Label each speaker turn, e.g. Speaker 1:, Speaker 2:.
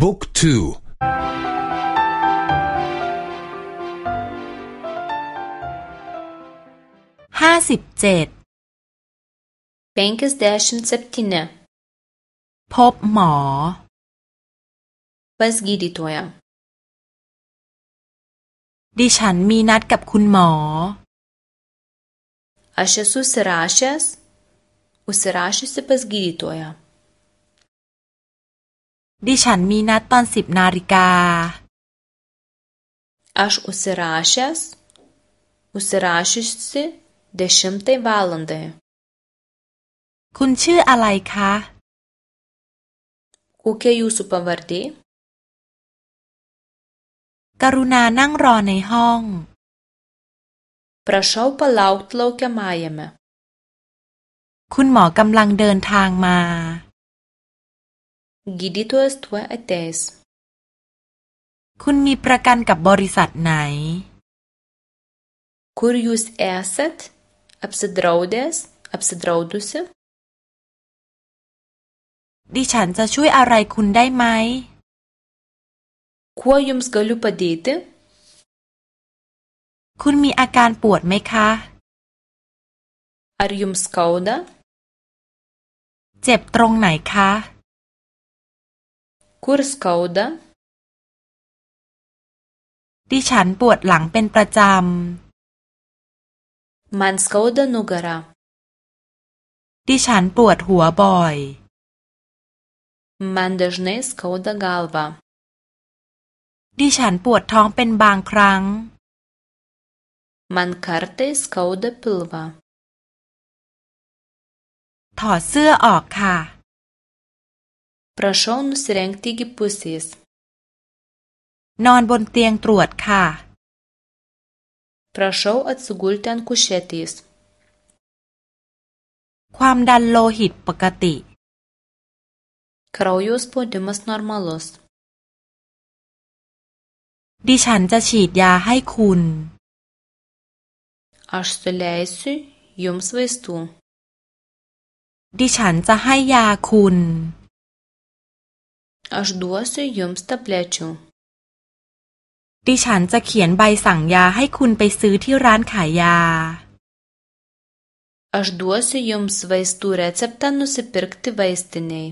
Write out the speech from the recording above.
Speaker 1: บุ๊กทูห้าสิบเจ็ดเบงกิสเดชันเซปตินพบหมอปัสกีดิตัวยังดิฉันมีนัดกับคุณหมออาเชสุสราเชสอุสราชชสปัสกีดิตัวยังดิฉันมีนัดตอนสิบนาฬิกา Aš užsirašęs, užsirašysi dešimtai valandai. คุณชื่ออะไรคะ Kokia jūsų pavardė? กรุณานั่งรอในห้อง Prašau palaukti laukiamajame. คุณหมอกำลังเดินทางมา Giditos tua ates คุณมีประกันกับบริษัทไหน Kur jūs esat apsidraudęs apsidraudusi ดิฉันจะช่วยอะไรคุณได้ไหม Kuo jums galiu padėti คุณมีอาการปวดไหมคะ Ar jums skauda เจ็บตรงไหนคะ kur skauda ดิฉันปวดหลังเป็นประจำ man skauda nugara ดิฉันปวดหัวบ่อย man dažnai skauda galva ดิฉันปวดท้องเป็นบางครั้ง man kartais skauda pilvą ถอดเสื้อออกค่ะ Prašau nusirengti iki p นอนบนเตียงตรวจค่ะ p r a š ั u atsigulti ant k u š e ความดันโลหิตปกติ Kraujo spaudimas n o r m a l u ดิฉันจะฉีดยาให้คุณอ š s เต e i s i ย jums ส a i s ดิฉันจะให้ยาคุณ Aš duosiu jums tablečių. ดิฉันจะเขียนใบสั่งยาให้คุณไปซื้อที่ร้านขายยา Aš duosiu jums vaistų receptą nusipirkti vaistinėje.